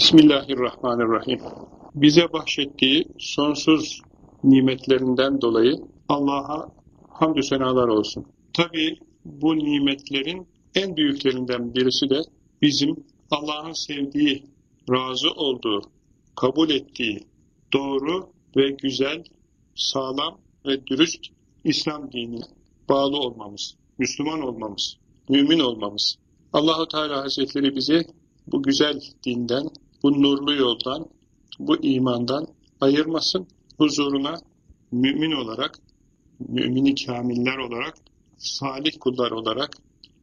Bismillahirrahmanirrahim. Bize bahşettiği sonsuz nimetlerinden dolayı Allah'a hamdü senalar olsun. Tabi bu nimetlerin en büyüklerinden birisi de bizim Allah'ın sevdiği, razı olduğu, kabul ettiği doğru ve güzel, sağlam ve dürüst İslam dinine bağlı olmamız, Müslüman olmamız, mümin olmamız. Allahu Teala Hazretleri bizi bu güzel dinden, bu nurlu yoldan, bu imandan ayırmasın. Huzuruna mümin olarak, mümini kamiller olarak, salih kullar olarak,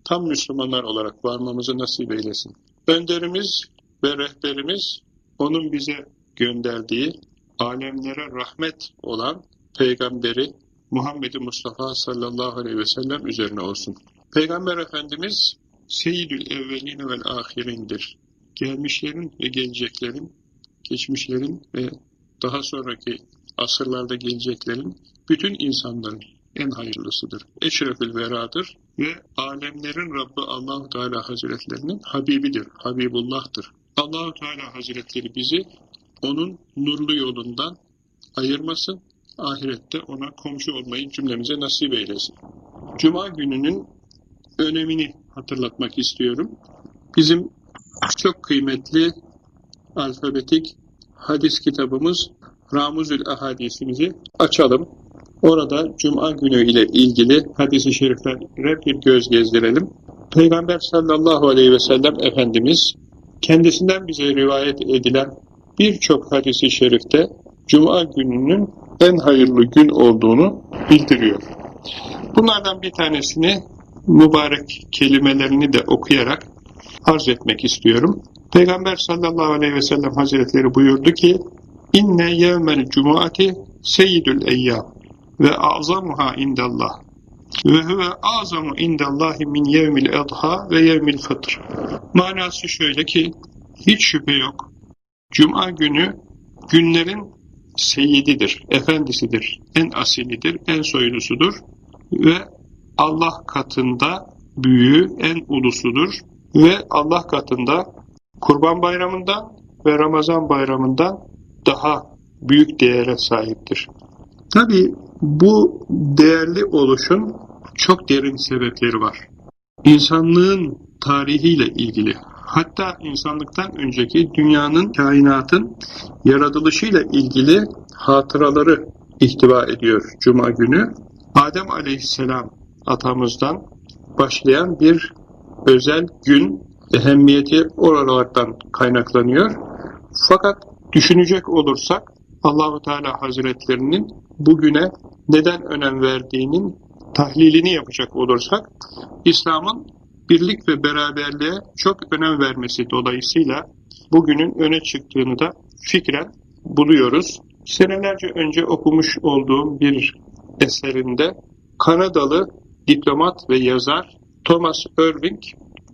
tam Müslümanlar olarak varmamızı nasip eylesin. Önderimiz ve rehberimiz onun bize gönderdiği alemlere rahmet olan peygamberi Muhammed Mustafa sallallahu aleyhi ve sellem üzerine olsun. Peygamber Efendimiz Seyyidül evvelin vel ahirindir. Gelmişlerin ve geleceklerin, geçmişlerin ve daha sonraki asırlarda geleceklerin bütün insanların en hayırlısıdır. Eşrefül veradır ve alemlerin Rabbi allah Teala Hazretlerinin Habibidir, Habibullah'tır. Allahu Teala Hazretleri bizi onun nurlu yolundan ayırmasın, ahirette ona komşu olmayı cümlemize nasip eylesin. Cuma gününün önemini hatırlatmak istiyorum. Bizim çok kıymetli alfabetik hadis kitabımız Ramuzül Ahadisimizi açalım. Orada Cuma günü ile ilgili hadisi şeriflere bir göz gezdirelim. Peygamber sallallahu aleyhi ve sellem Efendimiz kendisinden bize rivayet edilen birçok hadisi şerifte Cuma gününün en hayırlı gün olduğunu bildiriyor. Bunlardan bir tanesini mübarek kelimelerini de okuyarak arz etmek istiyorum. Peygamber sallallahu aleyhi ve sellem hazretleri buyurdu ki İnne yevmel cumuati seyyidül eyyam ve azamuha indallah ve huve azamu indallahi min yevmil edha ve yevmil fıtr. Manası şöyle ki hiç şüphe yok. Cuma günü günlerin seyyididir, efendisidir, en asilidir, en soylusudur ve Allah katında büyüğü, en ulusudur ve Allah katında Kurban Bayramı'ndan ve Ramazan Bayramı'ndan daha büyük değere sahiptir. Tabi bu değerli oluşun çok derin sebepleri var. İnsanlığın tarihiyle ilgili, hatta insanlıktan önceki dünyanın, kainatın yaratılışıyla ilgili hatıraları ihtiva ediyor Cuma günü. Adem aleyhisselam atamızdan başlayan bir özel gün, ehemmiyeti oralardan kaynaklanıyor. Fakat düşünecek olursak Allahu Teala Hazretlerinin bugüne neden önem verdiğinin tahlilini yapacak olursak İslam'ın birlik ve beraberliğe çok önem vermesi dolayısıyla bugünün öne çıktığını da fikren buluyoruz. Senelerce önce okumuş olduğum bir eserinde Kanadalı diplomat ve yazar Thomas Irving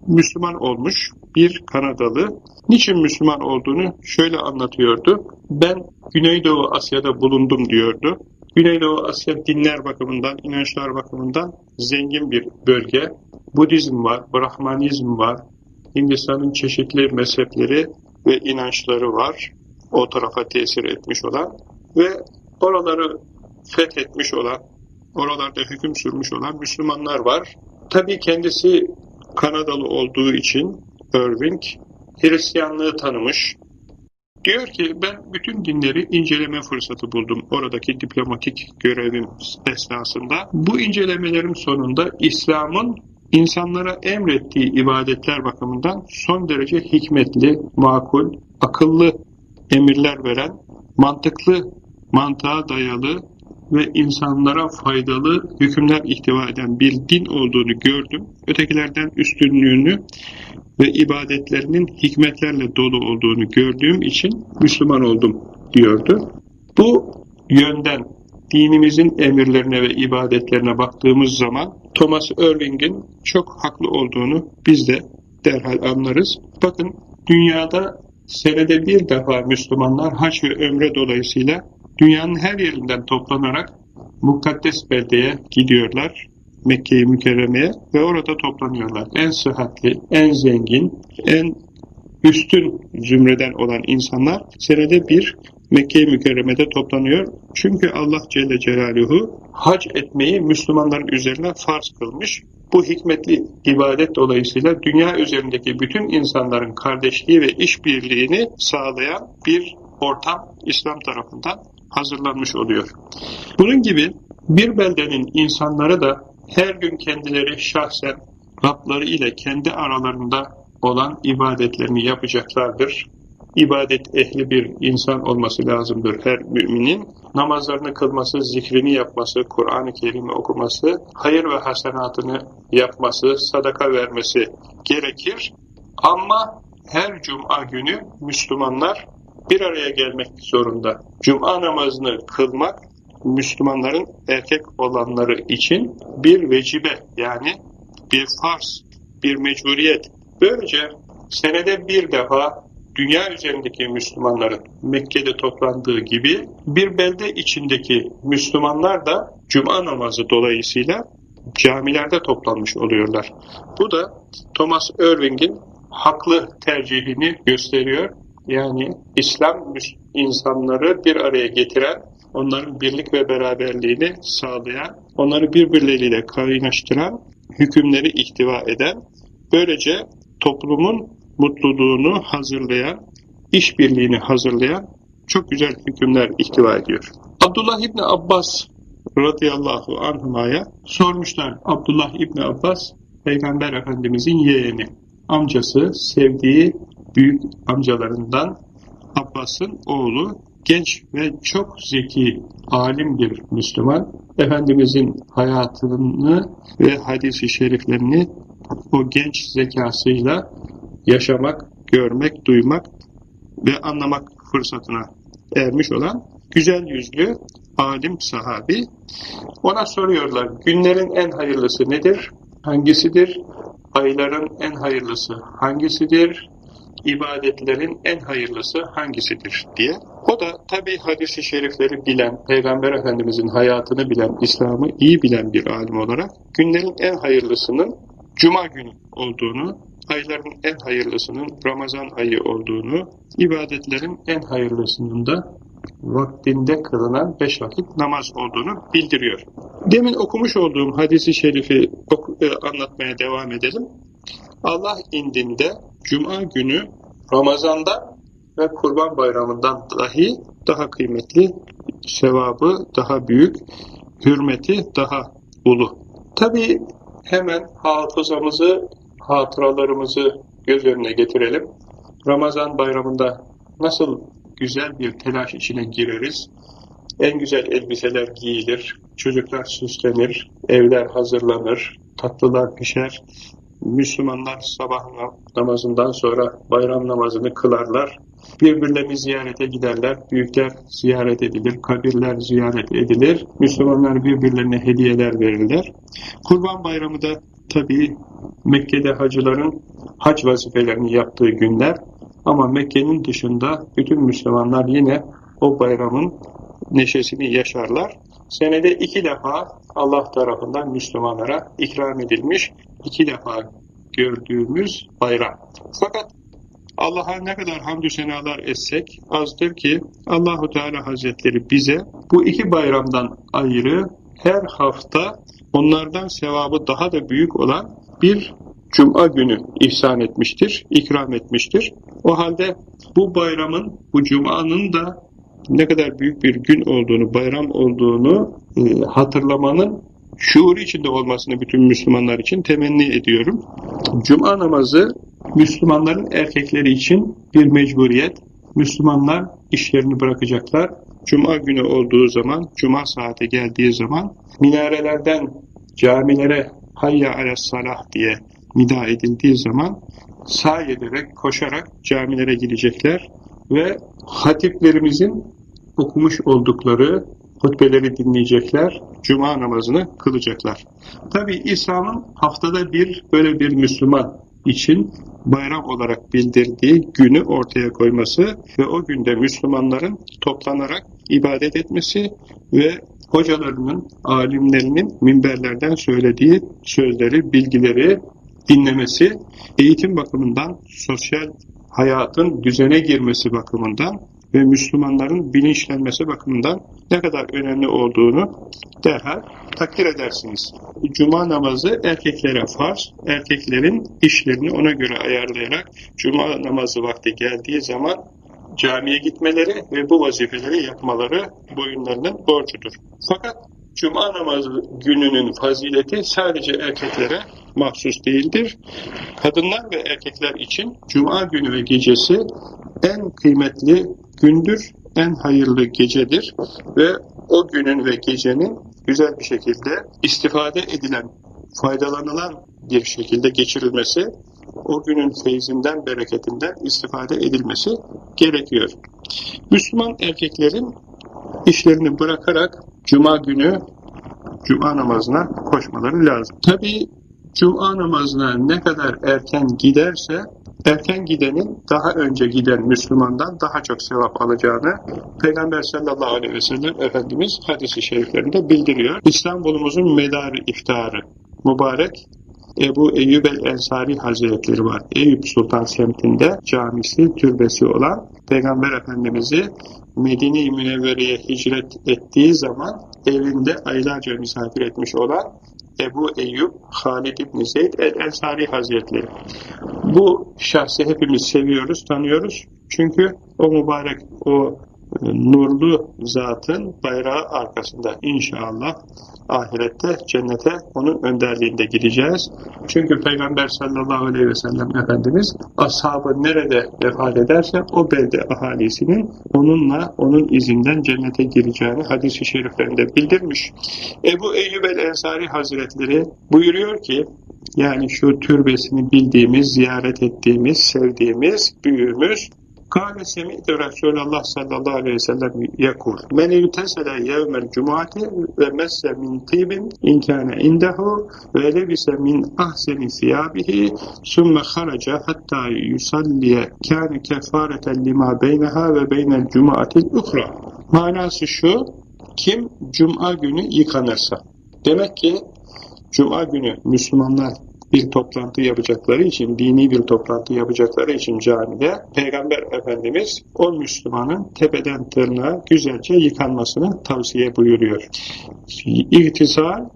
Müslüman olmuş bir Kanadalı. Niçin Müslüman olduğunu şöyle anlatıyordu. Ben Güneydoğu Asya'da bulundum diyordu. Güneydoğu Asya dinler bakımından, inançlar bakımından zengin bir bölge. Budizm var, Brahmanizm var, Hindistan'ın çeşitli mezhepleri ve inançları var. O tarafa tesir etmiş olan ve oraları fethetmiş olan, oralarda hüküm sürmüş olan Müslümanlar var. Tabii kendisi Kanadalı olduğu için Irving Hristiyanlığı tanımış. Diyor ki ben bütün dinleri inceleme fırsatı buldum oradaki diplomatik görevim esnasında. Bu incelemelerim sonunda İslam'ın insanlara emrettiği ibadetler bakımından son derece hikmetli, makul, akıllı emirler veren, mantıklı, mantığa dayalı ve insanlara faydalı hükümler ihtiva eden bir din olduğunu gördüm. Ötekilerden üstünlüğünü ve ibadetlerinin hikmetlerle dolu olduğunu gördüğüm için Müslüman oldum diyordu. Bu yönden dinimizin emirlerine ve ibadetlerine baktığımız zaman Thomas Irving'in çok haklı olduğunu biz de derhal anlarız. Bakın dünyada senede bir defa Müslümanlar haç ve ömre dolayısıyla dünyanın her yerinden toplanarak mukaddes beldeye gidiyorlar. Mekke-i Mükerreme'ye ve orada toplanıyorlar. En sıhhatli, en zengin, en üstün zümreden olan insanlar senede bir Mekke-i Mükerreme'de toplanıyor. Çünkü Allah Celle Celaluhu hac etmeyi Müslümanların üzerine farz kılmış. Bu hikmetli ibadet dolayısıyla dünya üzerindeki bütün insanların kardeşliği ve işbirliğini sağlayan bir ortam İslam tarafından hazırlanmış oluyor. Bunun gibi bir beldenin insanları da her gün kendileri şahsen Rabları ile kendi aralarında olan ibadetlerini yapacaklardır. İbadet ehli bir insan olması lazımdır her müminin. Namazlarını kılması, zikrini yapması, Kur'an-ı Kerim'i okuması, hayır ve hasenatını yapması, sadaka vermesi gerekir. Ama her cuma günü Müslümanlar bir araya gelmek zorunda. Cuma namazını kılmak Müslümanların erkek olanları için bir vecibe yani bir farz, bir mecburiyet. Böylece senede bir defa dünya üzerindeki Müslümanların Mekke'de toplandığı gibi bir belde içindeki Müslümanlar da cuma namazı dolayısıyla camilerde toplanmış oluyorlar. Bu da Thomas Irving'in haklı tercihini gösteriyor. Yani İslam insanları bir araya getiren, onların birlik ve beraberliğini sağlayan, onları birbirleriyle kaynaştıran, hükümleri ihtiva eden, böylece toplumun mutluluğunu hazırlayan, işbirliğini hazırlayan çok güzel hükümler ihtiva ediyor. Abdullah İbni Abbas radıyallahu anhuma'ya sormuşlar. Abdullah İbni Abbas Peygamber Efendimizin yeğeni, amcası, sevdiği büyük amcalarından Abbas'ın oğlu genç ve çok zeki, alim bir Müslüman. Efendimizin hayatını ve hadisi şeriflerini o genç zekasıyla yaşamak, görmek, duymak ve anlamak fırsatına ermiş olan güzel yüzlü alim sahabi. Ona soruyorlar, günlerin en hayırlısı nedir? Hangisidir? Ayların en hayırlısı hangisidir? İbadetlerin en hayırlısı hangisidir diye. O da tabi hadisi şerifleri bilen, Peygamber Efendimizin hayatını bilen, İslam'ı iyi bilen bir alim olarak günlerin en hayırlısının Cuma günü olduğunu, ayların en hayırlısının Ramazan ayı olduğunu, ibadetlerin en hayırlısının da vaktinde kılınan beş vakit namaz olduğunu bildiriyor. Demin okumuş olduğum hadisi şerifi e, anlatmaya devam edelim. Allah indinde Cuma günü Ramazan'da ve Kurban Bayramı'ndan dahi daha kıymetli, sevabı daha büyük, hürmeti daha ulu. Tabi hemen hafızamızı, hatıralarımızı göz önüne getirelim. Ramazan bayramında nasıl güzel bir telaş içine gireriz. En güzel elbiseler giyilir, çocuklar süslenir, evler hazırlanır, tatlılar pişer, Müslümanlar sabah namazından sonra bayram namazını kılarlar. Birbirlerini ziyarete giderler. Büyükler ziyaret edilir, kabirler ziyaret edilir. Müslümanlar birbirlerine hediyeler verirler. Kurban bayramı da tabii Mekke'de hacıların hac vazifelerini yaptığı günler. Ama Mekke'nin dışında bütün Müslümanlar yine o bayramın neşesini yaşarlar. Senede iki defa Allah tarafından Müslümanlara ikram edilmiş iki defa gördüğümüz bayram. Fakat Allah'a ne kadar hamdü senalar etsek azdır ki Allahu Teala Hazretleri bize bu iki bayramdan ayrı her hafta onlardan sevabı daha da büyük olan bir Cuma günü ihsan etmiştir, ikram etmiştir. O halde bu bayramın, bu Cuma'nın da ne kadar büyük bir gün olduğunu, bayram olduğunu e, hatırlamanın şuur içinde olmasını bütün Müslümanlar için temenni ediyorum. Cuma namazı Müslümanların erkekleri için bir mecburiyet. Müslümanlar işlerini bırakacaklar. Cuma günü olduğu zaman, cuma saati geldiği zaman minarelerden camilere hayya ala salah diye nida edildiği zaman sağ ederek, koşarak camilere gidecekler ve hatiplerimizin okumuş oldukları hutbeleri dinleyecekler, cuma namazını kılacaklar. Tabi İslam'ın haftada bir böyle bir Müslüman için bayram olarak bildirdiği günü ortaya koyması ve o günde Müslümanların toplanarak ibadet etmesi ve hocalarının, alimlerinin minberlerden söylediği sözleri, bilgileri dinlemesi, eğitim bakımından, sosyal hayatın düzene girmesi bakımından ve Müslümanların bilinçlenmesi bakımından ne kadar önemli olduğunu derhal takdir edersiniz. Cuma namazı erkeklere farz, erkeklerin işlerini ona göre ayarlayarak Cuma namazı vakti geldiği zaman camiye gitmeleri ve bu vazifeleri yapmaları boyunlarının borcudur. Fakat Cuma namazı gününün fazileti sadece erkeklere mahsus değildir. Kadınlar ve erkekler için Cuma günü ve gecesi en kıymetli gündür, en hayırlı gecedir ve o günün ve gecenin güzel bir şekilde istifade edilen, faydalanılan bir şekilde geçirilmesi, o günün feyzinden, bereketinden istifade edilmesi gerekiyor. Müslüman erkeklerin işlerini bırakarak Cuma günü Cuma namazına koşmaları lazım. Tabi Cuma namazına ne kadar erken giderse erken gidenin daha önce giden Müslümandan daha çok sevap alacağını Peygamber sallallahu aleyhi ve sellem Efendimiz hadisi şeriflerinde bildiriyor. İstanbul'umuzun medarı iftarı mübarek Ebu Eyyub el-Ensari Hazretleri var. Eyüp Sultan semtinde camisi, türbesi olan Peygamber Efendimiz'i Medine-i Münevvere'ye hicret ettiği zaman evinde aylarca misafir etmiş olan Ebu Eyyub Halid İbni Zeyd el-Ensari Hazretleri. Bu şahsı hepimiz seviyoruz, tanıyoruz. Çünkü o mübarek, o nurlu zatın bayrağı arkasında inşallah ahirette cennete onun önderliğinde gideceğiz. Çünkü Peygamber sallallahu aleyhi ve sellem Efendimiz ashabı nerede vefat ederse o belde ahalisinin onunla onun izinden cennete gireceğini hadis-i şeriflerinde bildirmiş. Ebu Eyyub el-Ensari Hazretleri buyuruyor ki yani şu türbesini bildiğimiz, ziyaret ettiğimiz, sevdiğimiz büyüğümüz Kâle semi'te Resulallah sallallahu aleyhi ve sellem yakul. Men yutesele yevmel cumati ve messe min tibin inkâne indehu ve lebise min ahseni siyabihi sümme haraca hatta yusalliye kâne kefareten lima beyneha ve beynel cumatil ukra. Manası şu, kim cuma günü yıkanırsa. Demek ki cuma günü Müslümanlar bir toplantı yapacakları için, dini bir toplantı yapacakları için camide Peygamber Efendimiz o Müslümanın tepeden tırnağa güzelce yıkanmasını tavsiye buyuruyor. İhtisal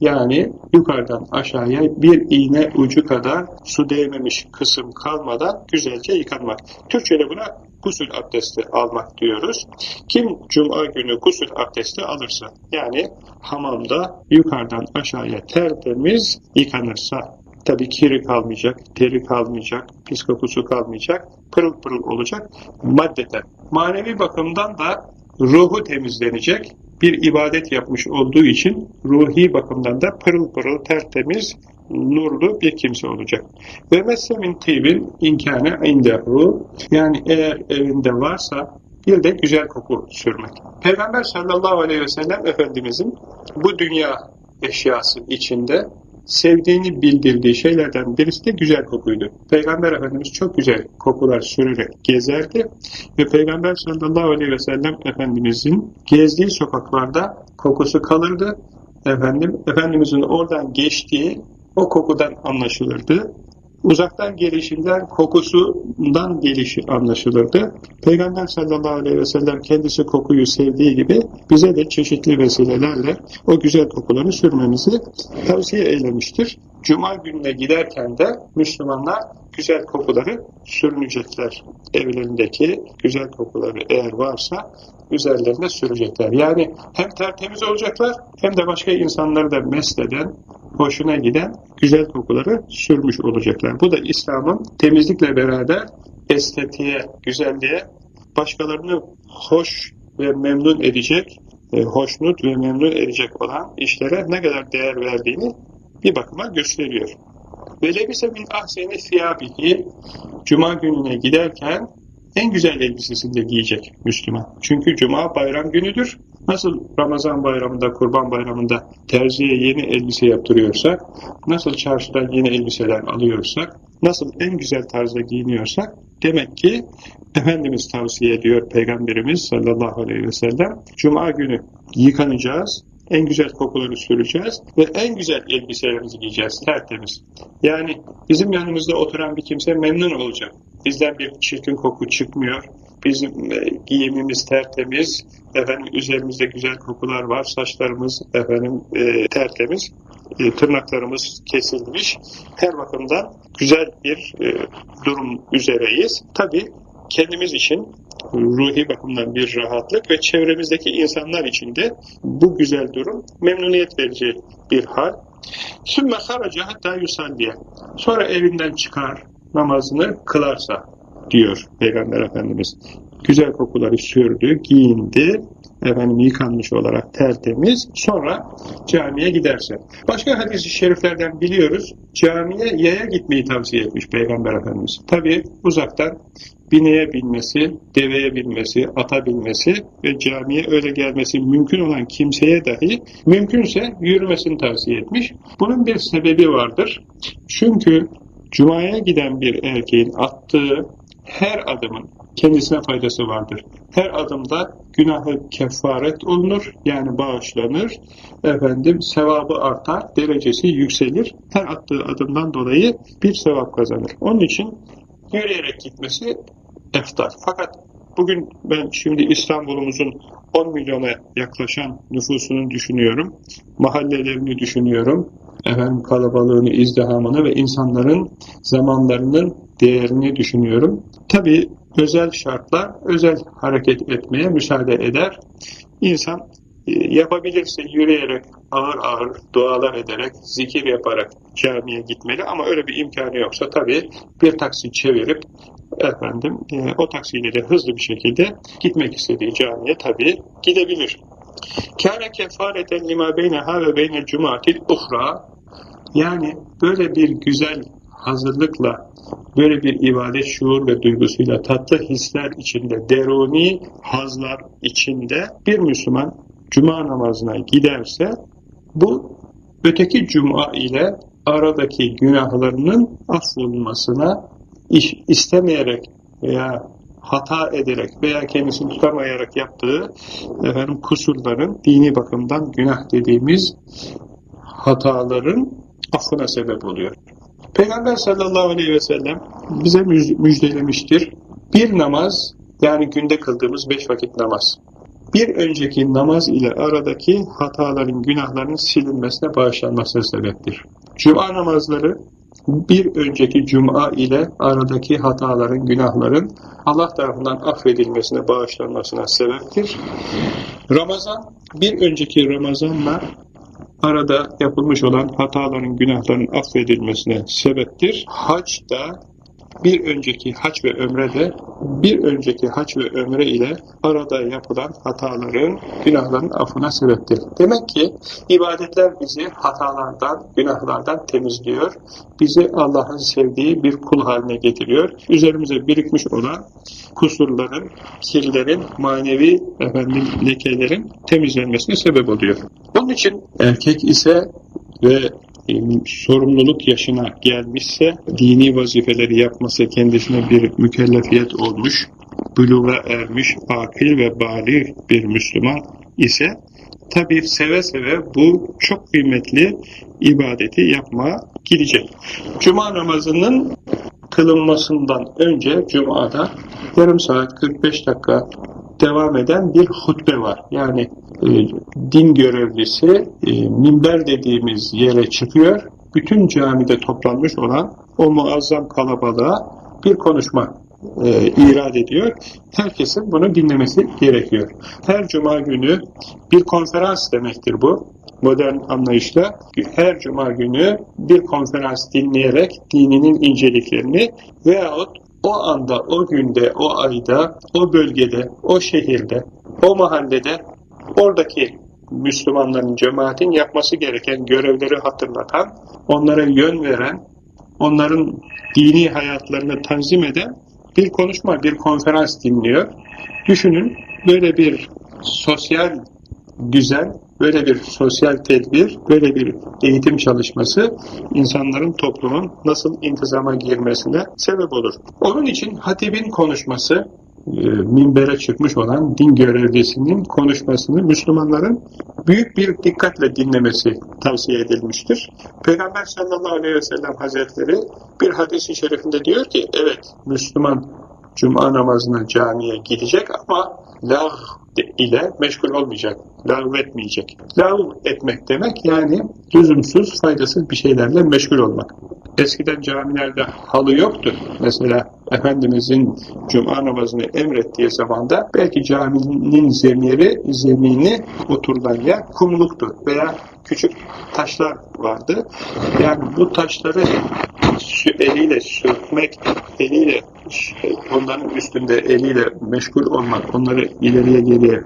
yani yukarıdan aşağıya bir iğne ucu kadar su değmemiş kısım kalmadan güzelce yıkanmak. Türkçe'de buna gusül abdesti almak diyoruz. Kim cuma günü gusül abdesti alırsa yani hamamda yukarıdan aşağıya tertemiz yıkanırsa Tabii kiri kalmayacak, teri kalmayacak, pis kokusu kalmayacak, pırıl pırıl olacak maddeten. Manevi bakımdan da ruhu temizlenecek, bir ibadet yapmış olduğu için ruhi bakımdan da pırıl pırıl tertemiz, nurlu bir kimse olacak. Ve meslemin tibin inkâne indehu yani eğer evinde varsa bir de güzel koku sürmek. Peygamber sallallahu aleyhi ve sellem Efendimizin bu dünya eşyası içinde sevdiğini bildirdiği şeylerden birisi de güzel kokuydu. Peygamber Efendimiz çok güzel kokular sürerek gezerdi ve Peygamber sallallahu aleyhi ve sellem Efendimizin gezdiği sokaklarda kokusu kalırdı. Efendim, Efendimizin oradan geçtiği o kokudan anlaşılırdı uzaktan gelişinden, kokusundan gelişi anlaşılırdı. Peygamber sallallahu aleyhi ve sellem kendisi kokuyu sevdiği gibi bize de çeşitli vesilelerle o güzel kokuları sürmemizi tavsiye eylemiştir. Cuma gününe giderken de Müslümanlar güzel kokuları sürünecekler. Evlerindeki güzel kokuları eğer varsa üzerlerine sürecekler. Yani hem tertemiz olacaklar hem de başka insanları da mesleden, hoşuna giden güzel kokuları sürmüş olacaklar. Bu da İslam'ın temizlikle beraber estetiğe, güzelliğe, başkalarını hoş ve memnun edecek, e, hoşnut ve memnun edecek olan işlere ne kadar değer verdiğini bir bakıma gösteriyor. Ve lebise min ahseni siyabihi Cuma gününe giderken en güzel elbisesini de giyecek Müslüman. Çünkü Cuma bayram günüdür. Nasıl Ramazan bayramında, Kurban bayramında terziye yeni elbise yaptırıyorsak, nasıl çarşıdan yeni elbiseler alıyorsak, nasıl en güzel tarzda giyiniyorsak, demek ki Efendimiz tavsiye ediyor Peygamberimiz sallallahu aleyhi ve sellem, Cuma günü yıkanacağız, en güzel kokuları süreceğiz ve en güzel elbiselerimizi giyeceğiz, tertemiz. Yani bizim yanımızda oturan bir kimse memnun olacak. Bizden bir çirkin koku çıkmıyor. Bizim e, giyimimiz tertemiz, efendim üzerimizde güzel kokular var, saçlarımız efendim e, tertemiz, e, tırnaklarımız kesilmiş. Her bakımdan güzel bir e, durum üzereyiz. Tabi kendimiz için ruhi bakımdan bir rahatlık ve çevremizdeki insanlar için de bu güzel durum memnuniyet verici bir hal. Sümme haraca hatta yusalliye. Sonra evinden çıkar, namazını kılarsa diyor Peygamber Efendimiz. Güzel kokuları sürdü, giyindi, efendim yıkanmış olarak tertemiz, sonra camiye giderse. Başka hadis-i şeriflerden biliyoruz, camiye yaya gitmeyi tavsiye etmiş Peygamber Efendimiz. Tabi uzaktan bineye binmesi, deveye binmesi, ata binmesi ve camiye öyle gelmesi mümkün olan kimseye dahi mümkünse yürümesini tavsiye etmiş. Bunun bir sebebi vardır. Çünkü Cuma'ya giden bir erkeğin attığı her adımın kendisine faydası vardır. Her adımda günahı kefaret olunur, yani bağışlanır, efendim sevabı artar, derecesi yükselir. Her attığı adımdan dolayı bir sevap kazanır. Onun için yürüyerek gitmesi eftar. Fakat bugün ben şimdi İstanbul'umuzun 10 milyona yaklaşan nüfusunu düşünüyorum. Mahallelerini düşünüyorum. Efendim kalabalığını, izdihamını ve insanların zamanlarının değerini düşünüyorum. Tabi özel şartlar özel hareket etmeye müsaade eder. İnsan e, yapabilirse yürüyerek, ağır ağır dualar ederek, zikir yaparak camiye gitmeli ama öyle bir imkanı yoksa tabii bir taksi çevirip efendim e, o taksiyle de hızlı bir şekilde gitmek istediği camiye tabii gidebilir. Kâne kefareten lima beyneha ve beyne cumatil uhra yani böyle bir güzel hazırlıkla, böyle bir ibadet şuur ve duygusuyla tatlı hisler içinde, deruni hazlar içinde bir Müslüman cuma namazına giderse bu öteki cuma ile aradaki günahlarının affolunmasına istemeyerek veya hata ederek veya kendisini tutamayarak yaptığı efendim, kusurların dini bakımdan günah dediğimiz hataların affına sebep oluyor. Peygamber sallallahu aleyhi ve sellem bize müjdelemiştir. Bir namaz yani günde kıldığımız beş vakit namaz. Bir önceki namaz ile aradaki hataların, günahların silinmesine bağışlanmasına sebeptir. Cuma namazları bir önceki cuma ile aradaki hataların, günahların Allah tarafından affedilmesine, bağışlanmasına sebeptir. Ramazan, bir önceki Ramazanla arada yapılmış olan hataların, günahların affedilmesine sebeptir. Hac da bir önceki haç ve ömre de bir önceki haç ve ömre ile arada yapılan hataların, günahların affına sebeptir. Demek ki ibadetler bizi hatalardan, günahlardan temizliyor. Bizi Allah'ın sevdiği bir kul haline getiriyor. Üzerimize birikmiş olan kusurların, kirlerin, manevi efendim, lekelerin temizlenmesine sebep oluyor. Onun için erkek ise ve sorumluluk yaşına gelmişse dini vazifeleri yapması kendisine bir mükellefiyet olmuş, buluğa ermiş, akil ve bali bir Müslüman ise tabi seve seve bu çok kıymetli ibadeti yapmaya gidecek. Cuma namazının kılınmasından önce Cuma'da yarım saat 45 dakika devam eden bir hutbe var. Yani e, din görevlisi e, minber dediğimiz yere çıkıyor. Bütün camide toplanmış olan o muazzam kalabalığa bir konuşma e, irad ediyor. Herkesin bunu dinlemesi gerekiyor. Her cuma günü bir konferans demektir bu. Modern anlayışla her cuma günü bir konferans dinleyerek dininin inceliklerini veyahut o anda, o günde, o ayda, o bölgede, o şehirde, o mahallede oradaki Müslümanların, cemaatin yapması gereken görevleri hatırlatan, onlara yön veren, onların dini hayatlarını tanzim eden bir konuşma, bir konferans dinliyor. Düşünün böyle bir sosyal düzen, böyle bir sosyal tedbir, böyle bir eğitim çalışması insanların toplumun nasıl intizama girmesine sebep olur. Onun için hatibin konuşması e, minbere çıkmış olan din görevlisinin konuşmasını Müslümanların büyük bir dikkatle dinlemesi tavsiye edilmiştir. Peygamber sallallahu aleyhi ve sellem hazretleri bir hadis-i şerifinde diyor ki evet Müslüman cuma namazına camiye gidecek ama lağ ile meşgul olmayacak, lağv etmeyecek. Lağv etmek demek yani lüzumsuz, faydasız bir şeylerle meşgul olmak. Eskiden camilerde halı yoktu. Mesela Efendimizin cuma namazını emrettiği zamanda belki caminin zemiri, zemini oturulan yer kumluktu veya küçük taşlar vardı. Yani bu taşları eliyle sürtmek, eliyle onların üstünde eliyle meşgul olmak, onları ileriye geriye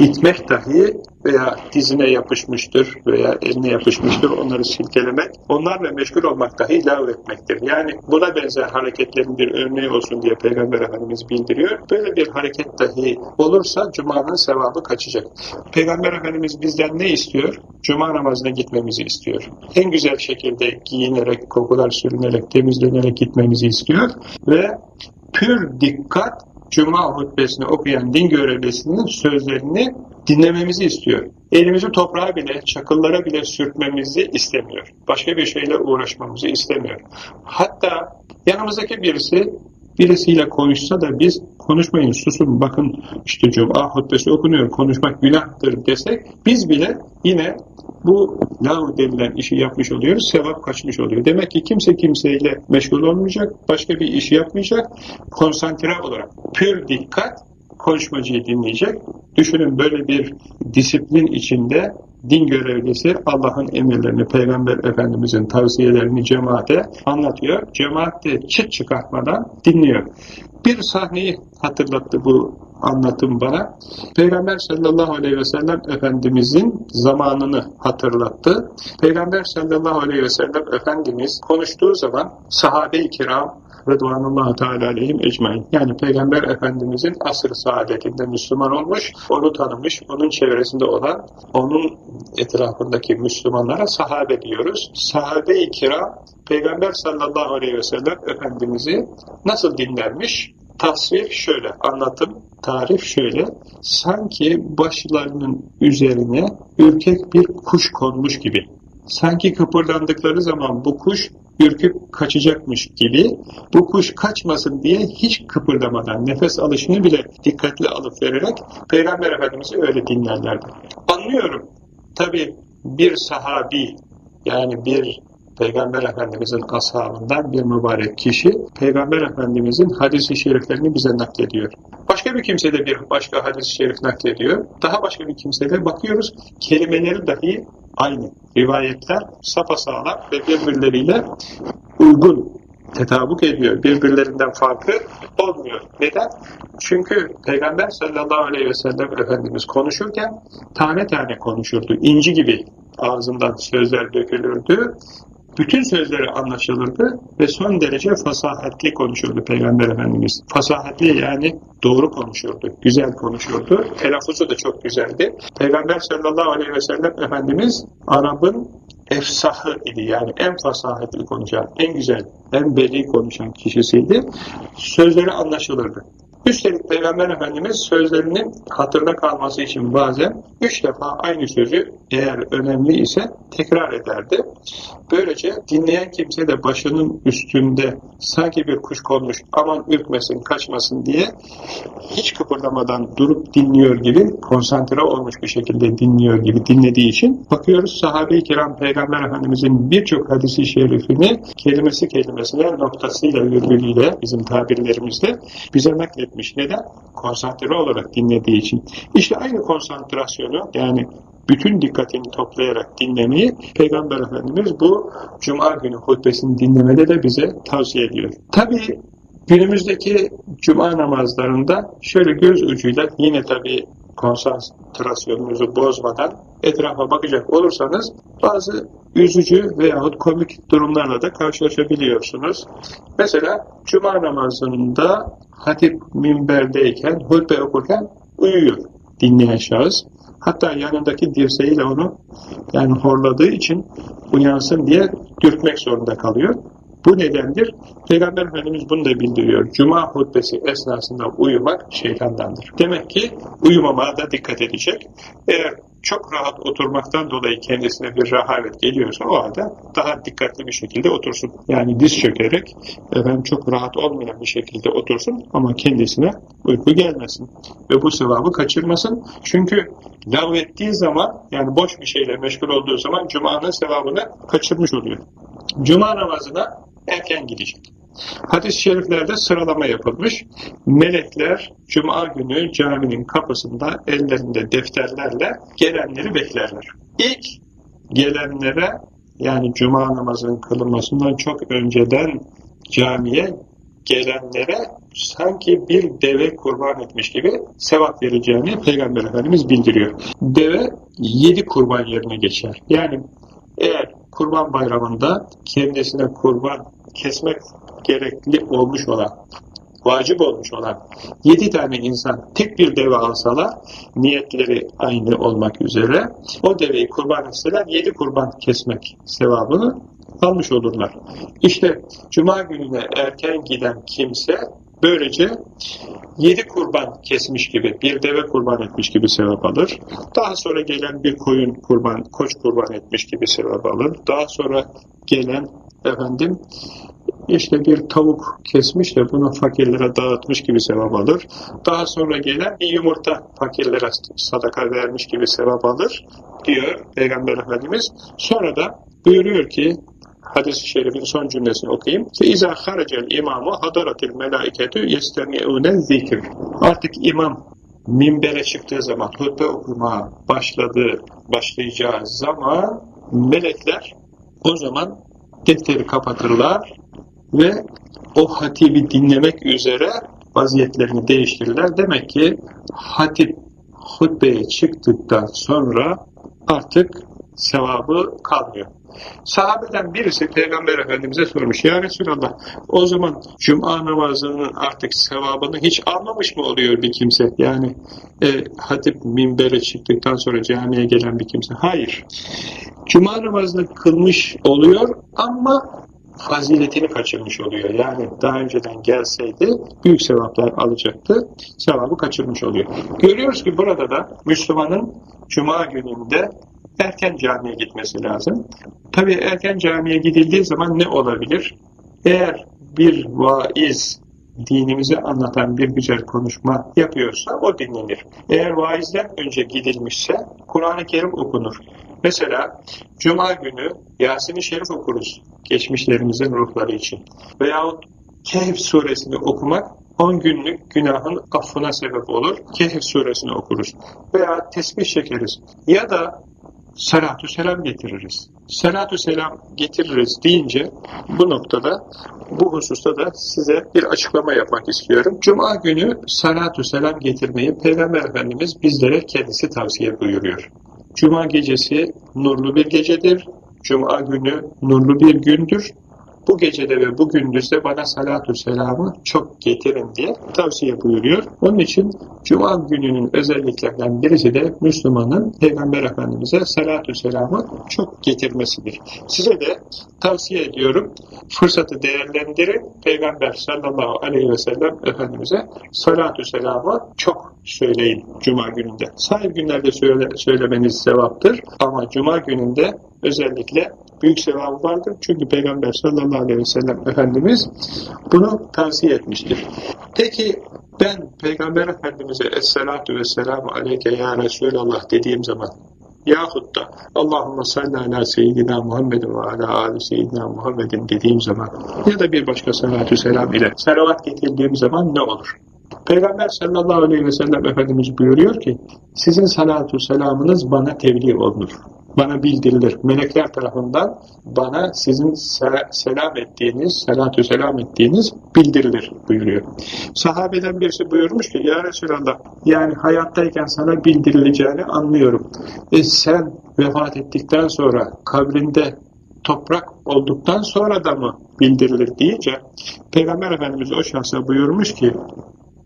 itmek dahi veya dizine yapışmıştır veya eline yapışmıştır onları silkelemek, onlarla meşgul olmak dahi lav etmektir. Yani buna benzer hareketlerin bir örneği olsun diye Peygamber Efendimiz bildiriyor. Böyle bir hareket dahi olursa Cuma'nın sevabı kaçacak. Peygamber Efendimiz bizden ne istiyor? Cuma namazına gitmemizi istiyor. En güzel şekilde giyinerek, kokular sürünerek, temizlenerek gitmemizi istiyor ve pür dikkat Cuma hutbesini okuyan din görevlisinin sözlerini dinlememizi istiyor. Elimizi toprağa bile, çakıllara bile sürtmemizi istemiyor. Başka bir şeyle uğraşmamızı istemiyor. Hatta yanımızdaki birisi birisiyle konuşsa da biz konuşmayın, susun, bakın işte Cuma hutbesi okunuyor, konuşmak günahtır desek biz bile yine bu lav denilen işi yapmış oluyoruz, sevap kaçmış oluyor. Demek ki kimse kimseyle meşgul olmayacak, başka bir işi yapmayacak, konsantre olarak pür dikkat konuşmacıyı dinleyecek. Düşünün böyle bir disiplin içinde din görevlisi Allah'ın emirlerini, Peygamber Efendimiz'in tavsiyelerini cemaate anlatıyor. Cemaat de çıt çıkartmadan dinliyor. Bir sahneyi hatırlattı bu anlatım bana. Peygamber sallallahu aleyhi ve sellem Efendimizin zamanını hatırlattı. Peygamber sallallahu aleyhi ve sellem Efendimiz konuştuğu zaman sahabe-i kiram Rıdvanullah Teala aleyhim ecmain. Yani Peygamber Efendimizin asır saadetinde Müslüman olmuş, onu tanımış, onun çevresinde olan, onun etrafındaki Müslümanlara sahabe diyoruz. Sahabe-i kiram Peygamber sallallahu aleyhi ve sellem Efendimiz'i nasıl dinlermiş? Tasvir şöyle, anlatım, tarif şöyle. Sanki başlarının üzerine ürkek bir kuş konmuş gibi. Sanki kıpırdandıkları zaman bu kuş ürküp kaçacakmış gibi bu kuş kaçmasın diye hiç kıpırdamadan nefes alışını bile dikkatli alıp vererek Peygamber Efendimiz'i öyle dinlerlerdi. Anlıyorum. Tabi bir sahabi yani bir Peygamber Efendimizin ashabından bir mübarek kişi Peygamber Efendimizin hadis-i şeriflerini bize naklediyor. Başka bir kimse de bir başka hadis-i şerif naklediyor. Daha başka bir kimse de bakıyoruz kelimeleri dahi aynı. Rivayetler sapasağlam ve birbirleriyle uygun tetabuk ediyor. Birbirlerinden farkı olmuyor. Neden? Çünkü Peygamber sallallahu aleyhi ve sellem Efendimiz konuşurken tane tane konuşurdu. İnci gibi ağzından sözler dökülürdü bütün sözleri anlaşılırdı ve son derece fasahatli konuşurdu Peygamber Efendimiz. Fasahatli yani doğru konuşurdu, güzel konuşurdu. Telaffuzu da çok güzeldi. Peygamber sallallahu aleyhi ve sellem Efendimiz Arap'ın efsahı idi. Yani en fasahatli konuşan, en güzel, en beli konuşan kişisiydi. Sözleri anlaşılırdı. Üstelik Peygamber Efendimiz sözlerinin hatırda kalması için bazen üç defa aynı sözü eğer önemli ise tekrar ederdi. Böylece dinleyen kimse de başının üstünde sanki bir kuş konmuş aman ürkmesin, kaçmasın diye hiç kıpırdamadan durup dinliyor gibi konsantre olmuş bir şekilde dinliyor gibi dinlediği için bakıyoruz sahabe-i kiram Peygamber Efendimizin birçok hadisi şerifini kelimesi kelimesine noktasıyla virgülüyle bizim tabirlerimizde bize nakletmiş. Neden? Konsantre olarak dinlediği için. İşte aynı konsantrasyonu yani bütün dikkatini toplayarak dinlemeyi Peygamber Efendimiz bu Cuma günü hutbesini dinlemede de bize tavsiye ediyor. Tabi günümüzdeki Cuma namazlarında şöyle göz ucuyla yine tabi konsantrasyonunuzu bozmadan etrafa bakacak olursanız bazı üzücü veyahut komik durumlarla da karşılaşabiliyorsunuz. Mesela Cuma namazında hatip minberdeyken, hutbe okurken uyuyor dinleyen şahıs. Hatta yanındaki dirseğiyle onu yani horladığı için uyansın diye dürtmek zorunda kalıyor. Bu nedendir. Peygamber Efendimiz bunu da bildiriyor. Cuma hutbesi esnasında uyumak şeytandandır. Demek ki uyumamaya da dikkat edecek. Eğer çok rahat oturmaktan dolayı kendisine bir rahavet geliyorsa o halde daha dikkatli bir şekilde otursun. Yani diz çökerek efendim çok rahat olmayan bir şekilde otursun ama kendisine uyku gelmesin. Ve bu sevabı kaçırmasın. Çünkü lav ettiği zaman yani boş bir şeyle meşgul olduğu zaman Cuma'nın sevabını kaçırmış oluyor. Cuma namazına erken gidecek. Hadis-i şeriflerde sıralama yapılmış. Melekler Cuma günü caminin kapısında ellerinde defterlerle gelenleri beklerler. İlk gelenlere yani Cuma namazının kılınmasından çok önceden camiye gelenlere sanki bir deve kurban etmiş gibi sevap vereceğini Peygamber Efendimiz bildiriyor. Deve yedi kurban yerine geçer. Yani eğer kurban bayramında kendisine kurban kesmek gerekli olmuş olan, vacip olmuş olan yedi tane insan tek bir deve alsalar, niyetleri aynı olmak üzere, o deveyi kurban etseler yedi kurban kesmek sevabını almış olurlar. İşte Cuma gününe erken giden kimse böylece yedi kurban kesmiş gibi, bir deve kurban etmiş gibi sevap alır. Daha sonra gelen bir koyun kurban, koç kurban etmiş gibi sevap alır. Daha sonra gelen efendim işte bir tavuk kesmiş de bunu fakirlere dağıtmış gibi sevap alır. Daha sonra gelen bir yumurta fakirlere sadaka vermiş gibi sevap alır diyor Peygamber Efendimiz. Sonra da buyuruyor ki hadis-i şerifin son cümlesini okuyayım. İzâ haracel imâmu hadaratil melâiketü yestemi'ûne zikr. Artık imam minbere çıktığı zaman, hutbe okumaya başladığı, başlayacağı zaman melekler o zaman defteri kapatırlar ve o hatibi dinlemek üzere vaziyetlerini değiştirirler. Demek ki hatip hutbeye çıktıktan sonra artık sevabı kalmıyor. Sahabeden birisi Peygamber Efendimiz'e sormuş. Ya Resulallah o zaman Cuma namazının artık sevabını hiç almamış mı oluyor bir kimse? Yani e, hatip minbere çıktıktan sonra camiye gelen bir kimse. Hayır. Cuma namazını kılmış oluyor ama faziletini kaçırmış oluyor. Yani daha önceden gelseydi büyük sevaplar alacaktı. Sevabı kaçırmış oluyor. Görüyoruz ki burada da Müslümanın Cuma gününde erken camiye gitmesi lazım. Tabii erken camiye gidildiği zaman ne olabilir? Eğer bir vaiz dinimizi anlatan bir güzel konuşma yapıyorsa o dinlenir. Eğer vaizden önce gidilmişse Kur'an-ı Kerim okunur. Mesela Cuma günü Yasin-i Şerif okuruz geçmişlerimizin ruhları için. Veyahut Kehf suresini okumak 10 günlük günahın affına sebep olur. Kehf suresini okuruz. Veya tesbih çekeriz. Ya da salatü selam getiririz. Salatü selam getiririz deyince bu noktada bu hususta da size bir açıklama yapmak istiyorum. Cuma günü salatü selam getirmeyi Peygamber Efendimiz bizlere kendisi tavsiye buyuruyor. Cuma gecesi nurlu bir gecedir. Cuma günü nurlu bir gündür bu gecede ve bu gündüzde bana salatü selamı çok getirin diye tavsiye buyuruyor. Onun için Cuma gününün özelliklerinden birisi de Müslümanın Peygamber Efendimiz'e salatü selamı çok getirmesidir. Size de tavsiye ediyorum. Fırsatı değerlendirin. Peygamber sallallahu aleyhi ve sellem Efendimiz'e salatü selamı çok söyleyin Cuma gününde. Sahip günlerde söyle, söylemeniz sevaptır ama Cuma gününde özellikle büyük sevabı vardır. Çünkü Peygamber sallallahu aleyhi ve sellem Efendimiz bunu tavsiye etmiştir. Peki ben Peygamber Efendimiz'e Esselatu Vesselamu Aleyke Ya Resulallah dediğim zaman yahut da Allahümme salli ala seyyidina Muhammedin ve ala ali seyyidina Muhammedin dediğim zaman ya da bir başka salatü selam ile salavat getirdiğim zaman ne olur? Peygamber sallallahu aleyhi ve sellem Efendimiz buyuruyor ki sizin salatu selamınız bana tebliğ olunur bana bildirilir. Melekler tarafından bana sizin selam ettiğiniz, salatü selam ettiğiniz bildirilir buyuruyor. Sahabeden birisi buyurmuş ki ya Resulallah yani hayattayken sana bildirileceğini anlıyorum. E sen vefat ettikten sonra kabrinde toprak olduktan sonra da mı bildirilir deyince Peygamber Efendimiz o şahsa buyurmuş ki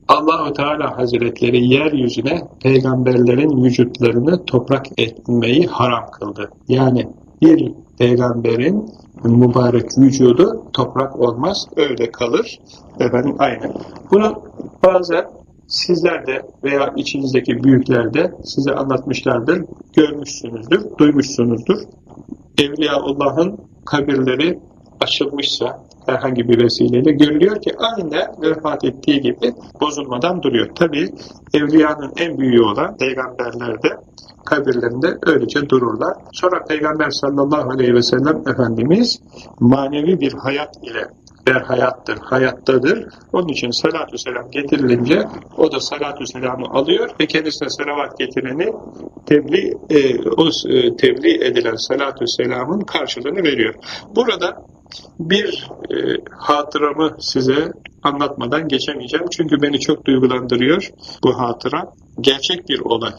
Allahu Teala Hazretleri yeryüzüne peygamberlerin vücutlarını toprak etmeyi haram kıldı. Yani bir peygamberin mübarek vücudu toprak olmaz, öyle kalır. Efendim aynı. Bunu bazen sizler de veya içinizdeki büyükler de size anlatmışlardır, görmüşsünüzdür, duymuşsunuzdur. Evliyaullah'ın kabirleri açılmışsa herhangi bir vesileyle görülüyor ki aynı vefat ettiği gibi bozulmadan duruyor. Tabi evliyanın en büyüğü olan peygamberler de kabirlerinde öylece dururlar. Sonra Peygamber sallallahu aleyhi ve sellem Efendimiz manevi bir hayat ile der hayattır, hayattadır. Onun için salatü selam getirilince o da salatü selamı alıyor ve kendisine salavat getireni tebliğ, e, o e, tebliğ edilen salatü selamın karşılığını veriyor. Burada bir e, hatıramı size anlatmadan geçemeyeceğim. Çünkü beni çok duygulandırıyor bu hatıra. Gerçek bir olay.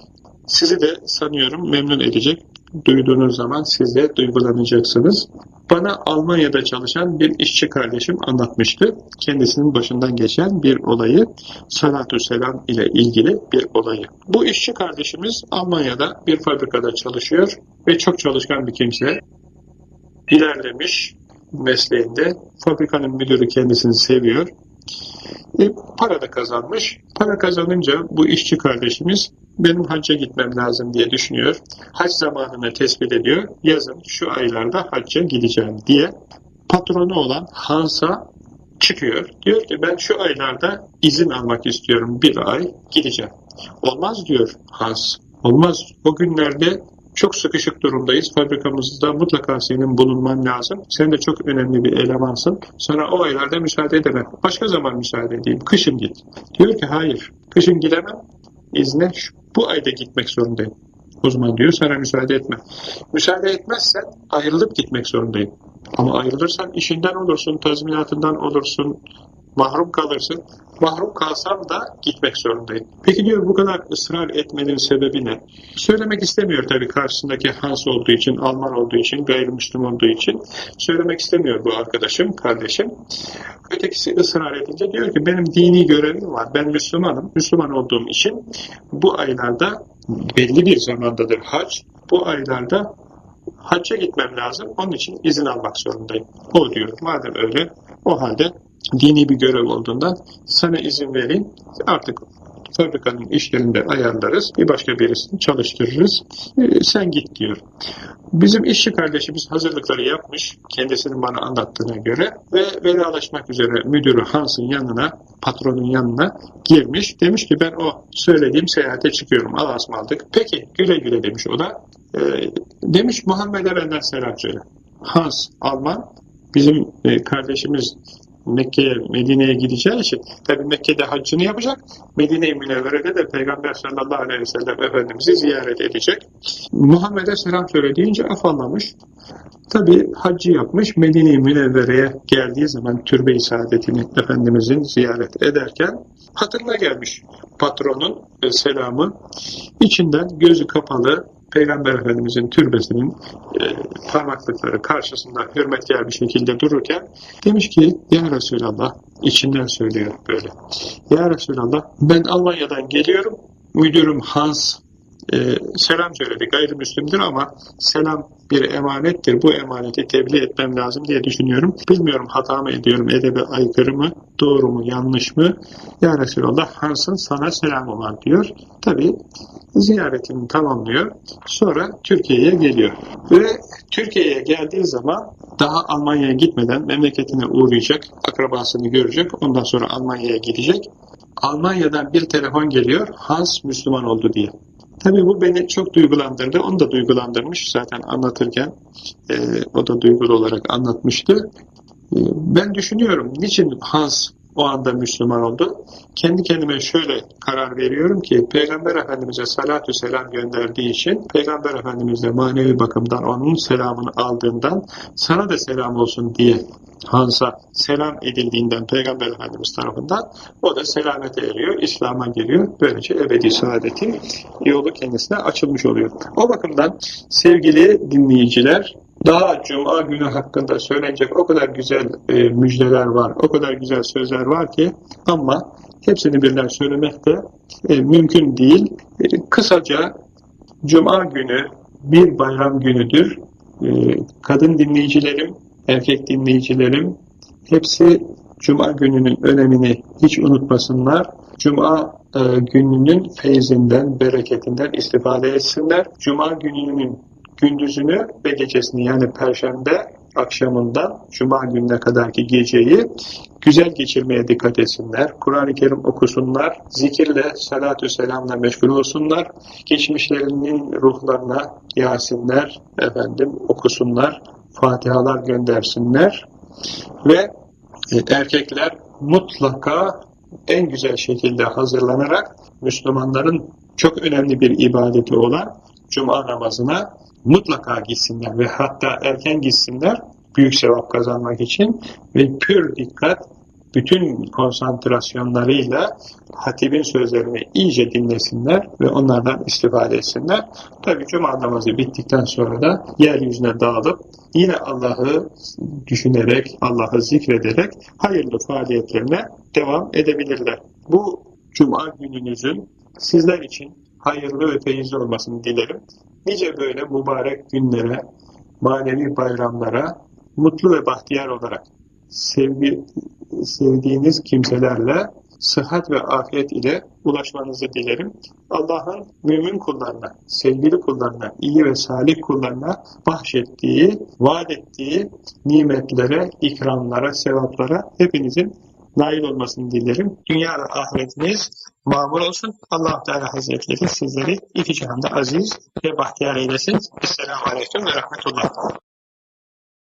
Sizi de sanıyorum memnun edecek. Duyduğunuz zaman siz de duygulanacaksınız. Bana Almanya'da çalışan bir işçi kardeşim anlatmıştı. Kendisinin başından geçen bir olayı, salatü selam ile ilgili bir olayı. Bu işçi kardeşimiz Almanya'da bir fabrikada çalışıyor ve çok çalışkan bir kimse. İlerlemiş mesleğinde. Fabrikanın müdürü kendisini seviyor. E, para da kazanmış. Para kazanınca bu işçi kardeşimiz benim hacca gitmem lazım diye düşünüyor. Hac zamanını tespit ediyor. Yazın şu aylarda hacca gideceğim diye patronu olan Hans'a çıkıyor. Diyor ki ben şu aylarda izin almak istiyorum. Bir ay gideceğim. Olmaz diyor Hans. Olmaz. O günlerde çok sıkışık durumdayız. Fabrikamızda mutlaka senin bulunman lazım. Sen de çok önemli bir elemansın. Sana o aylarda müsaade edemem. Başka zaman müsaade edeyim. Kışın git. Diyor ki hayır. Kışın gidemem. İzne bu ayda gitmek zorundayım. O zaman diyor sana müsaade etme. Müsaade etmezsen ayrılıp gitmek zorundayım. Ama ayrılırsan işinden olursun, tazminatından olursun, mahrum kalırsın. Mahrum kalsam da gitmek zorundayım. Peki diyor bu kadar ısrar etmenin sebebi ne? Söylemek istemiyor tabii karşısındaki Hans olduğu için, Alman olduğu için, gayrimüslim olduğu için. Söylemek istemiyor bu arkadaşım, kardeşim. Ötekisi ısrar edince diyor ki benim dini görevim var. Ben Müslümanım. Müslüman olduğum için bu aylarda belli bir zamandadır hac. Bu aylarda hacca gitmem lazım. Onun için izin almak zorundayım. O diyor. Madem öyle o halde dini bir görev olduğundan sana izin vereyim. Artık fabrikanın işlerinde ayarlarız. Bir başka birisini çalıştırırız. E, sen git diyor. Bizim işçi kardeşimiz hazırlıkları yapmış. Kendisinin bana anlattığına göre ve vedalaşmak üzere müdürü Hans'ın yanına, patronun yanına girmiş. Demiş ki ben o söylediğim seyahate çıkıyorum. Allah'a ısmarladık. Peki güle güle demiş o da. E, demiş Muhammed'e benden selam söyle. Hans Alman bizim e, kardeşimiz Mekke'ye, Medine'ye gideceği için tabi Mekke'de haccını yapacak. Medine-i Münevvere'de de Peygamber sallallahu aleyhi ve sellem Efendimiz'i ziyaret edecek. Muhammed'e selam söylediğince afallamış. Tabi haccı yapmış. Medine-i Münevvere'ye geldiği zaman türbe-i saadetini Efendimiz'in ziyaret ederken hatırına gelmiş patronun selamı. İçinden gözü kapalı Peygamber Efendimizin türbesinin e, parmaklıkları karşısında hürmetkar bir şekilde dururken demiş ki Ya Resulallah içinden söylüyor böyle. Ya Resulallah ben Almanya'dan geliyorum. Müdürüm Hans e, selam söyledi. Gayrimüslimdir ama selam bir emanettir. Bu emaneti tebliğ etmem lazım diye düşünüyorum. Bilmiyorum hata mı ediyorum, edebe aykırı mı, doğru mu, yanlış mı? Ya Resulallah Hans'ın sana selamı var diyor. Tabi ziyaretini tamamlıyor. Sonra Türkiye'ye geliyor. Ve Türkiye'ye geldiği zaman daha Almanya'ya gitmeden memleketine uğrayacak, akrabasını görecek, ondan sonra Almanya'ya gidecek. Almanya'dan bir telefon geliyor, Hans Müslüman oldu diye. Tabii bu beni çok duygulandırdı. Onu da duygulandırmış zaten anlatırken. E, o da duygulu olarak anlatmıştı. E, ben düşünüyorum niçin Hans o anda Müslüman oldu. Kendi kendime şöyle karar veriyorum ki Peygamber Efendimiz'e salatü selam gönderdiği için Peygamber Efendimiz de manevi bakımdan onun selamını aldığından sana da selam olsun diye Hans'a selam edildiğinden Peygamber Efendimiz tarafından o da selamete eriyor, İslam'a geliyor. Böylece ebedi saadetin yolu kendisine açılmış oluyor. O bakımdan sevgili dinleyiciler daha Cuma günü hakkında söylenecek o kadar güzel e, müjdeler var, o kadar güzel sözler var ki ama hepsini birden söylemek de e, mümkün değil. E, kısaca Cuma günü bir bayram günüdür e, kadın dinleyicilerim, erkek dinleyicilerim hepsi Cuma gününün önemini hiç unutmasınlar. Cuma e, gününün feyzinden, bereketinden istifade etsinler. Cuma gününün gündüzünü ve gecesini yani Perşembe akşamından Cuma gününe kadarki geceyi güzel geçirmeye dikkat etsinler. Kur'an-ı Kerim okusunlar. Zikirle, salatü selamla meşgul olsunlar. Geçmişlerinin ruhlarına Yasinler, efendim okusunlar. Fatihalar göndersinler. Ve e, erkekler mutlaka en güzel şekilde hazırlanarak Müslümanların çok önemli bir ibadeti olan Cuma namazına mutlaka gitsinler ve hatta erken gitsinler büyük sevap kazanmak için ve pür dikkat bütün konsantrasyonlarıyla hatibin sözlerini iyice dinlesinler ve onlardan istifade etsinler. Tabi cuma namazı bittikten sonra da yeryüzüne dağılıp yine Allah'ı düşünerek, Allah'ı zikrederek hayırlı faaliyetlerine devam edebilirler. Bu cuma gününüzün sizler için hayırlı ve feyizli olmasını dilerim. Nice böyle mübarek günlere, manevi bayramlara mutlu ve bahtiyar olarak sevgi, sevdiğiniz kimselerle sıhhat ve afiyet ile ulaşmanızı dilerim. Allah'ın mümin kullarına, sevgili kullarına, iyi ve salih kullarına bahşettiği, vaat ettiği nimetlere, ikramlara, sevaplara hepinizin nail olmasını dilerim. Dünya ahiretiniz mamur olsun. allah Teala Hazretleri sizleri iki cihanda aziz ve bahtiyar eylesin. Esselamu Aleyküm ve Rahmetullah.